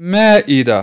مائدة.